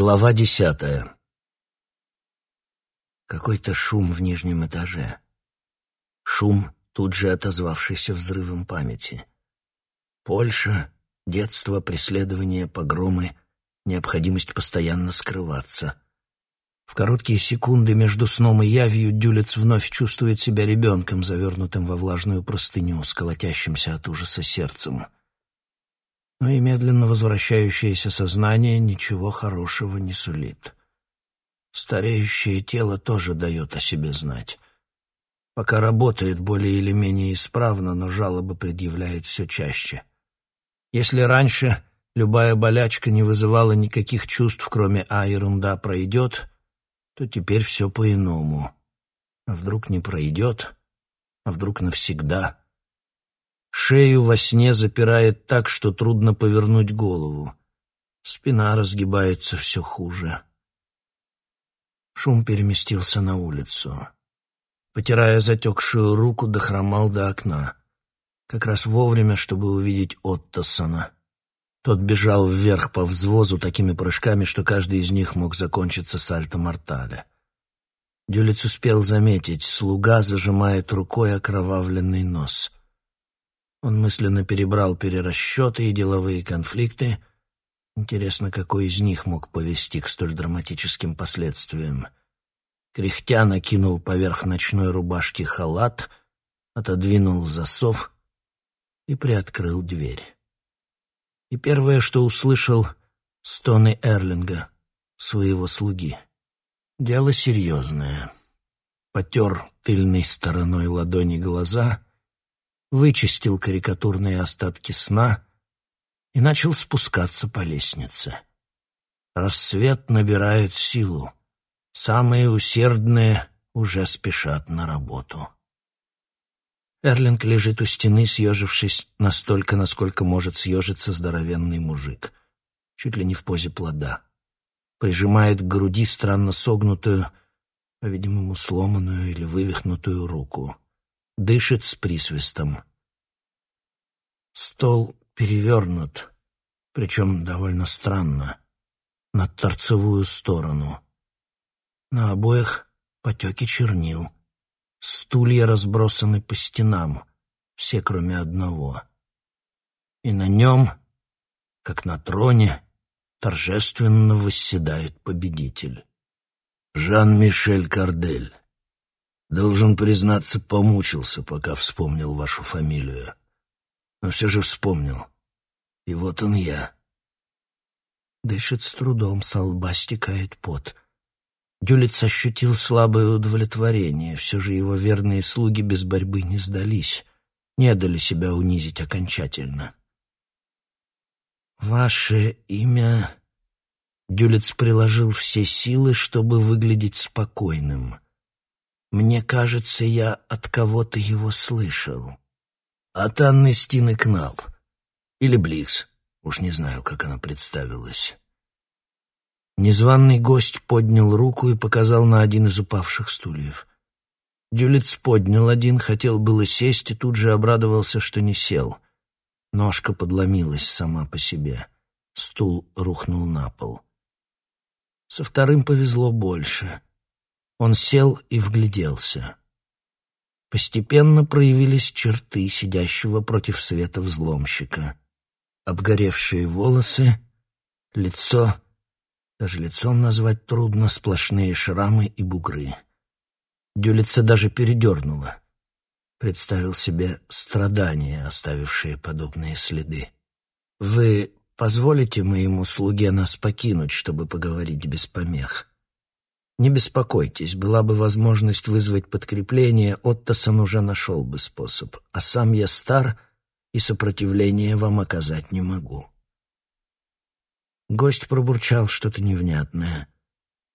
Глава десятая. Какой-то шум в нижнем этаже. Шум, тут же отозвавшийся взрывом памяти. Польша, детство, преследование, погромы, необходимость постоянно скрываться. В короткие секунды между сном и явью Дюлец вновь чувствует себя ребенком, завернутым во влажную простыню, с колотящимся от ужаса сердцем — но и медленно возвращающееся сознание ничего хорошего не сулит. Стареющее тело тоже дает о себе знать. Пока работает более или менее исправно, но жалобы предъявляет все чаще. Если раньше любая болячка не вызывала никаких чувств, кроме «а, ерунда пройдет», то теперь все по-иному. А вдруг не пройдет? А вдруг навсегда? Шею во сне запирает так, что трудно повернуть голову. Спина разгибается все хуже. Шум переместился на улицу. Потирая затекшую руку, дохромал до окна. Как раз вовремя, чтобы увидеть Оттосона. Тот бежал вверх по взвозу такими прыжками, что каждый из них мог закончиться сальто-мортале. Дюлец успел заметить, слуга зажимает рукой окровавленный нос — он мысленно перебрал перерасчеты и деловые конфликты. Интересно, какой из них мог повести к столь драматическим последствиям. Кряхтя накинул поверх ночной рубашки халат, отодвинул засов и приоткрыл дверь. И первое, что услышал — стоны Эрлинга, своего слуги. Дело серьезное. Потер тыльной стороной ладони глаза — вычистил карикатурные остатки сна и начал спускаться по лестнице. Рассвет набирает силу. Самые усердные уже спешат на работу. Эрлинг лежит у стены, съежившись настолько, насколько может съежиться здоровенный мужик, чуть ли не в позе плода. Прижимает к груди странно согнутую, по-видимому, сломанную или вывихнутую руку дышит с присвистом. Стол перевернут, причем довольно странно, на торцевую сторону. На обоих потеки чернил. Стулья разбросаны по стенам, все кроме одного. И на нем, как на троне, торжественно восседает победитель. Жан-Мишель Кардель. Должен признаться, помучился, пока вспомнил вашу фамилию. Но все же вспомнил. И вот он я. Дышит с трудом, со лба стекает пот. Дюлиц ощутил слабое удовлетворение. Все же его верные слуги без борьбы не сдались, не дали себя унизить окончательно. «Ваше имя...» Дюлиц приложил все силы, чтобы выглядеть спокойным — мне кажется, я от кого-то его слышал. От Анны Стины Кнап. Или Бликс. Уж не знаю, как она представилась. Незваный гость поднял руку и показал на один из упавших стульев. Дюлиц поднял один, хотел было сесть и тут же обрадовался, что не сел. Ножка подломилась сама по себе. Стул рухнул на пол. Со вторым повезло больше — он сел и вгляделся. Постепенно проявились черты сидящего против света взломщика. Обгоревшие волосы, лицо, даже лицом назвать трудно, сплошные шрамы и бугры. Дюлица даже передернула. Представил себе страдания, оставившие подобные следы. «Вы позволите моему слуге нас покинуть, чтобы поговорить без помех?» Не беспокойтесь, была бы возможность вызвать подкрепление, Оттосон уже нашел бы способ, а сам я стар и сопротивления вам оказать не могу. Гость пробурчал что-то невнятное.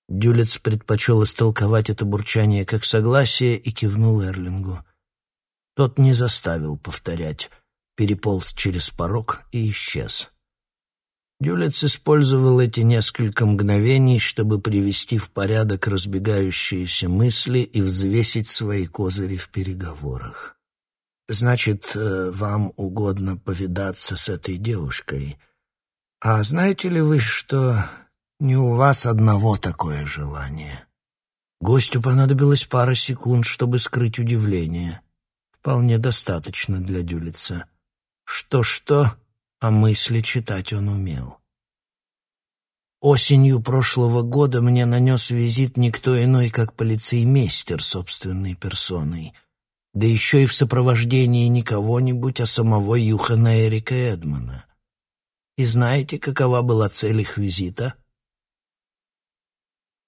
Дюлец предпочел истолковать это бурчание как согласие и кивнул Эрлингу. Тот не заставил повторять, переполз через порог и исчез. Дюлец использовал эти несколько мгновений, чтобы привести в порядок разбегающиеся мысли и взвесить свои козыри в переговорах. «Значит, э, вам угодно повидаться с этой девушкой. А знаете ли вы, что Не у вас одного такое желание. Гостю понадобилось пара секунд, чтобы скрыть удивление. Вполне достаточно для Дюлица. Что-что, а мысли читать он умел. Осенью прошлого года мне нанес визит никто иной, как полицеймейстер собственной персоной, да еще и в сопровождении не кого-нибудь, а самого Юхана Эрика Эдмана. И знаете, какова была цель их визита?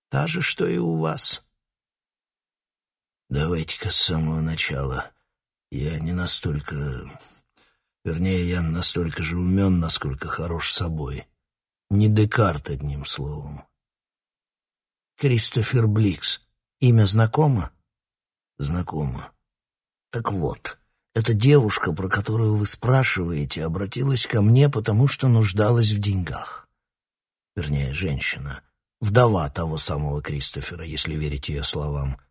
Та же, что и у вас. Давайте-ка с самого начала. Я не настолько... Вернее, я настолько же умен, насколько хорош собой. Не Декарт, одним словом. Кристофер Бликс. Имя знакомо? Знакомо. Так вот, эта девушка, про которую вы спрашиваете, обратилась ко мне, потому что нуждалась в деньгах. Вернее, женщина, вдова того самого Кристофера, если верить ее словам.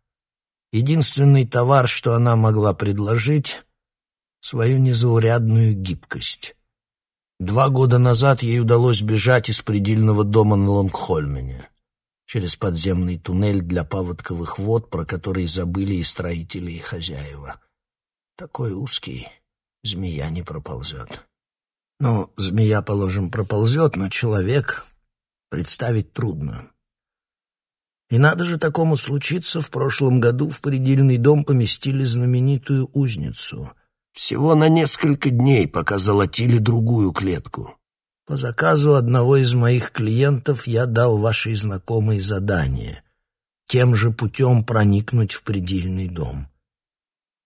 Единственный товар, что она могла предложить — свою незаурядную гибкость. Два года назад ей удалось бежать из предельного дома на Лонгхольмене через подземный туннель для паводковых вод, про который забыли и строители, и хозяева. Такой узкий, змея не проползет. Ну, змея, положим, проползет, но человек представить трудно. И надо же такому случиться, в прошлом году в предельный дом поместили знаменитую узницу. Всего на несколько дней, пока золотили другую клетку. По заказу одного из моих клиентов я дал вашей знакомой задание — тем же путем проникнуть в предельный дом.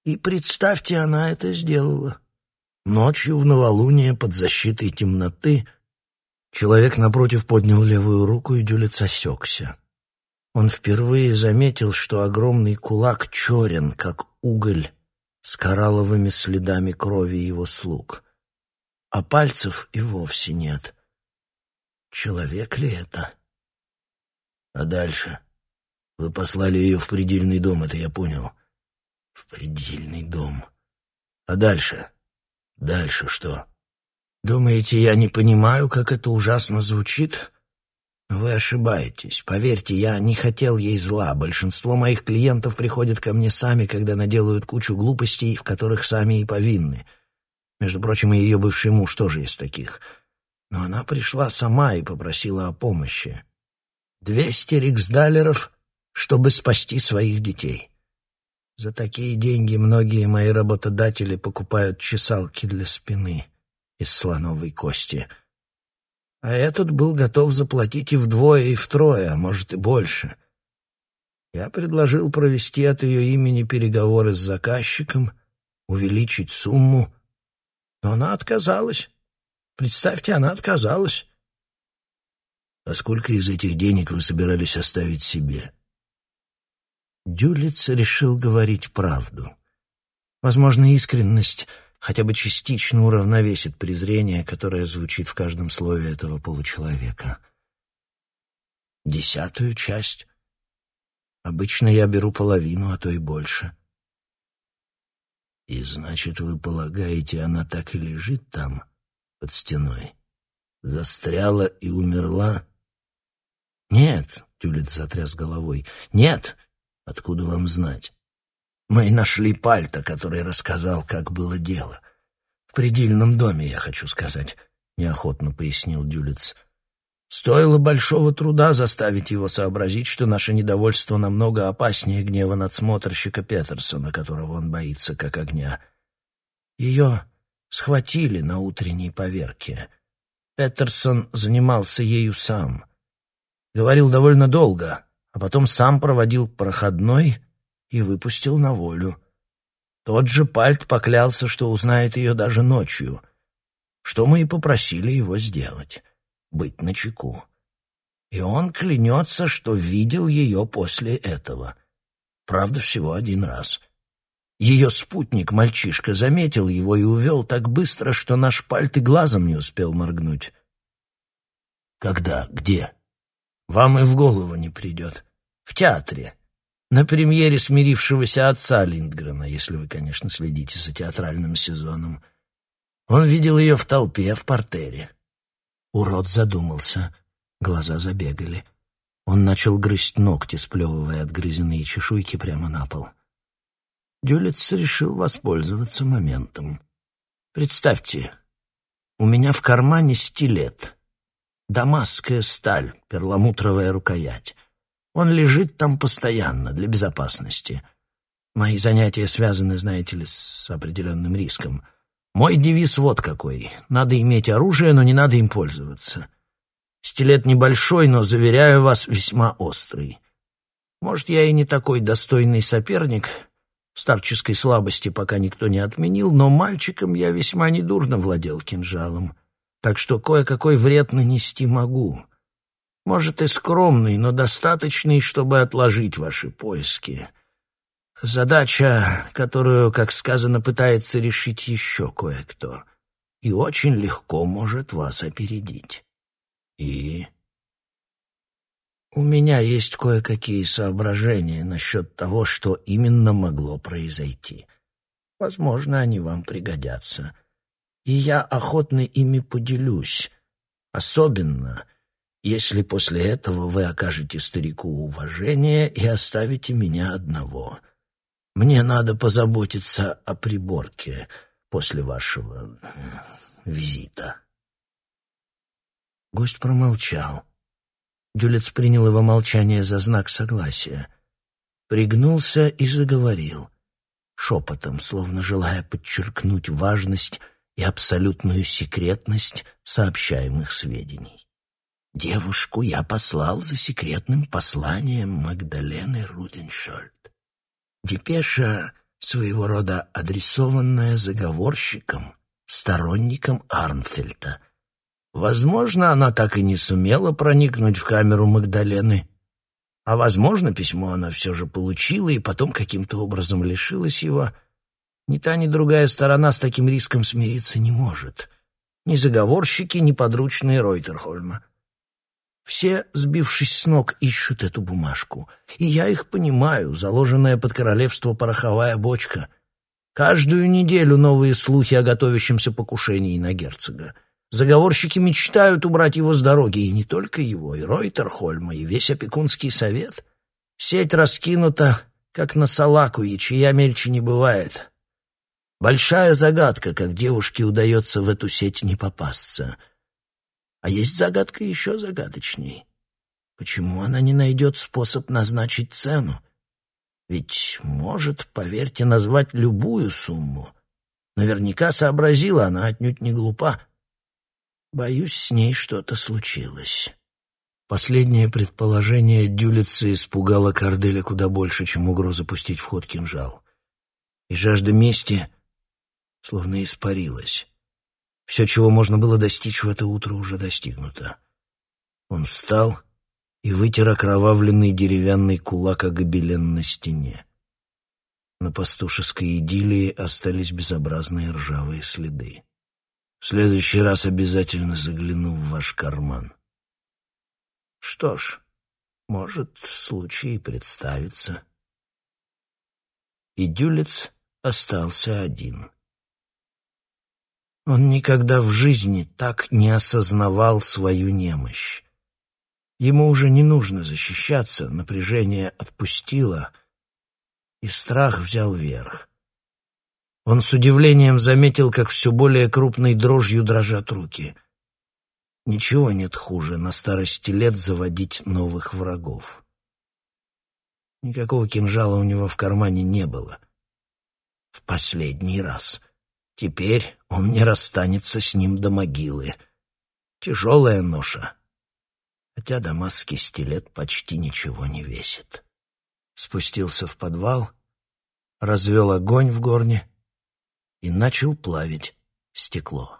И представьте, она это сделала. Ночью в новолуние под защитой темноты человек напротив поднял левую руку, и Дюлец осекся. Он впервые заметил, что огромный кулак черен, как уголь, с коралловыми следами крови его слуг. А пальцев и вовсе нет. Человек ли это? А дальше? Вы послали ее в предельный дом, это я понял. В предельный дом. А дальше? Дальше что? Думаете, я не понимаю, как это ужасно звучит? Вы ошибаетесь. Поверьте, я не хотел ей зла. Большинство моих клиентов приходят ко мне сами, когда наделают кучу глупостей, в которых сами и повинны. Между прочим, и ее бывший муж тоже из таких. Но она пришла сама и попросила о помощи. Двести риксдалеров, чтобы спасти своих детей. За такие деньги многие мои работодатели покупают чесалки для спины из слоновой кости — а этот был готов заплатить и вдвое, и втрое, а может и больше. Я предложил провести от ее имени переговоры с заказчиком, увеличить сумму, но она отказалась. Представьте, она отказалась. А сколько из этих денег вы собирались оставить себе? Дюлиц решил говорить правду. Возможно, искренность хотя бы частично уравновесит презрение, которое звучит в каждом слове этого получеловека. Десятую часть. Обычно я беру половину, а то и больше. И значит, вы полагаете, она так и лежит там, под стеной? Застряла и умерла? Нет, Тюлет затряс головой. Нет, откуда вам знать? Мы нашли пальто, который рассказал, как было дело. В предельном доме, я хочу сказать, неохотно пояснил Дюлиц. Стоило большого труда заставить его сообразить, что наше недовольство намного опаснее гнева надсмотрщика Петерсона, которого он боится как огня. Ее схватили на утренней поверке. Петерсон занимался ею сам. Говорил довольно долго, а потом сам проводил проходной и выпустил на волю. Тот же Пальт поклялся, что узнает ее даже ночью, что мы и попросили его сделать — быть начеку. И он клянется, что видел ее после этого. Правда, всего один раз. Ее спутник, мальчишка, заметил его и увел так быстро, что наш Пальт и глазом не успел моргнуть. «Когда? Где?» «Вам и в голову не придет. В театре на премьере смирившегося отца Линдгрена, если вы, конечно, следите за театральным сезоном. Он видел ее в толпе, в портере. Урод задумался. Глаза забегали. Он начал грызть ногти, сплевывая отгрызенные чешуйки прямо на пол. Дюлиц решил воспользоваться моментом. «Представьте, у меня в кармане стилет. Дамасская сталь, перламутровая рукоять. Он лежит там постоянно, для безопасности. Мои занятия связаны, знаете ли, с определенным риском. Мой девиз вот какой. Надо иметь оружие, но не надо им пользоваться. Стилет небольшой, но, заверяю вас, весьма острый. Может, я и не такой достойный соперник, старческой слабости пока никто не отменил, но мальчиком я весьма недурно владел кинжалом, так что кое-какой вред нанести могу. Может, и скромный, но достаточный, чтобы отложить ваши поиски. Задача, которую, как сказано, пытается решить еще кое-кто, и очень легко может вас опередить. И... У меня есть кое-какие соображения насчет того, что именно могло произойти. Возможно, они вам пригодятся. И я охотно ими поделюсь, особенно если после этого вы окажете старику уважение и оставите меня одного. Мне надо позаботиться о приборке после вашего э, визита. Гость промолчал. Дюлец принял его молчание за знак согласия. Пригнулся и заговорил, шепотом, словно желая подчеркнуть важность и абсолютную секретность сообщаемых сведений. Девушку я послал за секретным посланием Магдалены Руденшольд. Депеша своего рода адресованная заговорщикам, сторонникам Арнфельта — Возможно, она так и не сумела проникнуть в камеру Магдалены. А возможно, письмо она все же получила и потом каким-то образом лишилась его. Ни та, ни другая сторона с таким риском смириться не может. Ни заговорщики, ни подручные Ройтерхольма. Все, сбившись с ног, ищут эту бумажку. И я их понимаю, заложенная под королевство пороховая бочка. Каждую неделю новые слухи о готовящемся покушении на герцога. Заговорщики мечтают убрать его с дороги, и не только его, и Ройтерхольма, и весь опекунский совет. Сеть раскинута, как на салаку, и чья мельче не бывает. Большая загадка, как девушке удается в эту сеть не попасться. А есть загадка еще загадочней. Почему она не найдет способ назначить цену? Ведь может, поверьте, назвать любую сумму. Наверняка сообразила она отнюдь не глупа. Боюсь, с ней что-то случилось. Последнее предположение Дюлица испугало Корделя куда больше, чем угроза пустить в ход кинжал. И жажда мести словно испарилась. Все, чего можно было достичь в это утро, уже достигнуто. Он встал и вытер окровавленный деревянный кулак о гобелен на стене. На пастушеской идиллии остались безобразные ржавые следы. В следующий раз обязательно загляну в ваш карман. Что ж, может, случай представится. И Дюлец остался один. Он никогда в жизни так не осознавал свою немощь. Ему уже не нужно защищаться, напряжение отпустило, и страх взял верх. Он с удивлением заметил, как все более крупной дрожью дрожат руки. Ничего нет хуже на старости лет заводить новых врагов. Никакого кинжала у него в кармане не было. В последний раз. Теперь он не расстанется с ним до могилы. Тяжелая ноша. Хотя дамасский стилет почти ничего не весит. Спустился в подвал, развел огонь в горне — и начал плавить стекло.